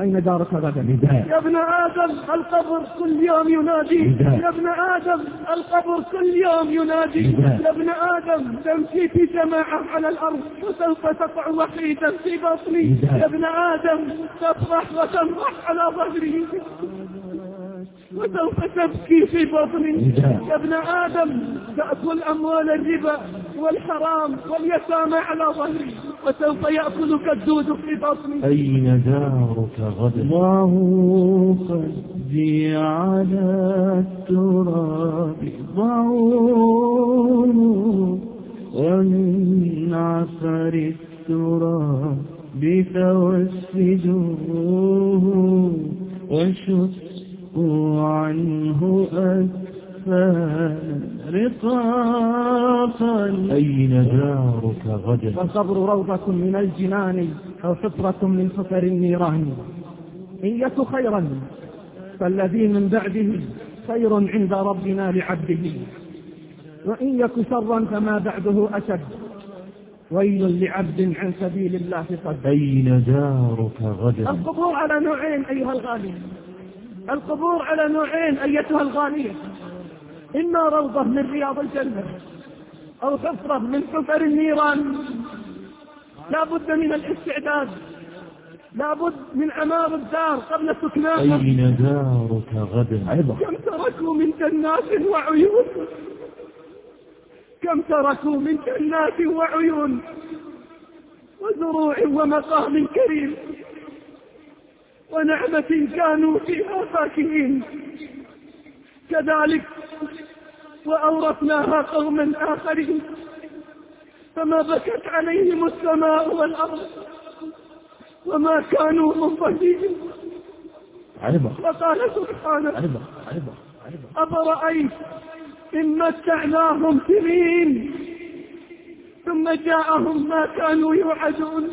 أين دارك غدا يا ابن آدم القبر كل يوم ينادي. يا ابن آدم القبر كل يوم ينادي. يا ابن آدم تمشي في جماعة على الأرض وسوف تقع وحيدا في بطني. يا ابن آدم تفرح وتمرح على ظهري وسوف تبكي في بطني. يا ابن آدم تأكل أموال الربا والحرام واليتامى على ظهري وسوف يأكلك الدود في بطني. أين دارك غدا الله قدي على التراب. ضعوه ومن عفر التراب. توسدوه وشقوا عنه أكفان رقاقا أين دارك غدا؟ فالقبر روضة من الجنان أو حفرة من حفر النيران. إن يك خيرا فالذي من بعده خير عند ربنا لعبده. وإن يك شرا فما بعده أشد. ويل لعبد عن سبيل الله صد أين دارك غدا؟ القبور على نوعين أيها الغالي. القبور على نوعين أيتها الغالية إما روضة من رياض الجنة أو حفرة من حفر النيران. لا بد من الاستعداد. لا بد من عمار الدار قبل سكناها. أين دارك غدا؟ عبر كم تركوا من جنات وعيون؟ كم تركوا من جنات وعيون وزروع ومقام كريم ونعمة كانوا فيها فاكهين. كذلك وأورثناها قوما آخرين. فما بكت عليهم السماء والأرض وما كانوا عبر وقال سبحانه أفرأيت إن متعناهم سنين ثم جاءهم ما كانوا يوعدون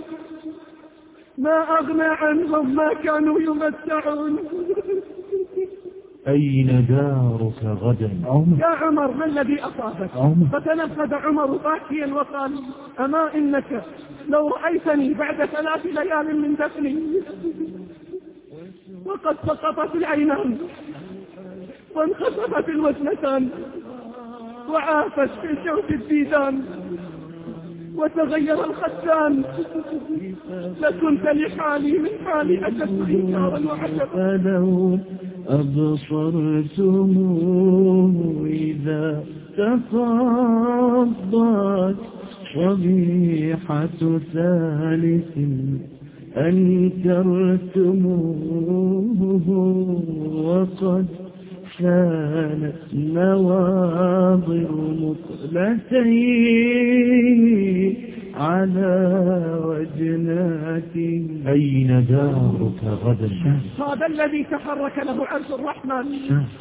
ما أغنى عنهم ما كانوا يمتعون. أين دارك غدا؟ يا عمر ما الذي أصابك؟ عمر. فتنفذ عمر باكيا وقال أما إنك لو رأيتني بعد ثلاث ليال من دفني وقد سقطت العينان وانخسفت الوجنتان وعافت في شوك الديدان وتغير الختان لكنت لحالي من حالي أشد إنكارا وعجبا أبصرتموه إذا تفضت صبيحة ثالث أنكرتموه وقد كانت نواظر مقلتين على وجناته أين دارك غدا؟ هذا الذي تحرك له عرش الرحمن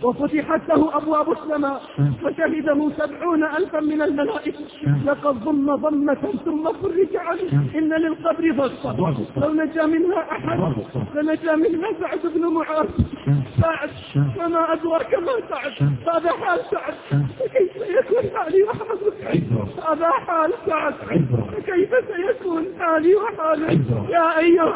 وفتحت له أبواب السماء وشهده سبعون ألفا من الملائكة. لقد ضم ضمة ثم فرج عليه إن للقبر ضغطة لو نجا منها أحد لنجا منها سعد بن معاذ. سعد وما أدراك ما سعد؟ هذا حال سعد. فكيف سيكون حالي وحالك هذا حال سعد. فكيف سيكون حالي وحالك يا أيها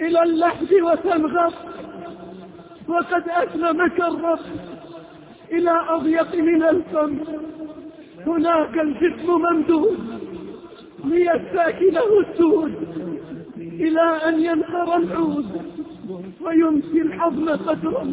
إلى اللحد وتنغط وقد أسلمك الرب إلى أضيق من الفم. هناك الجسم ممدود ليستاكله السود إلى أن ينخر العود ويمسي الحضن قدرا.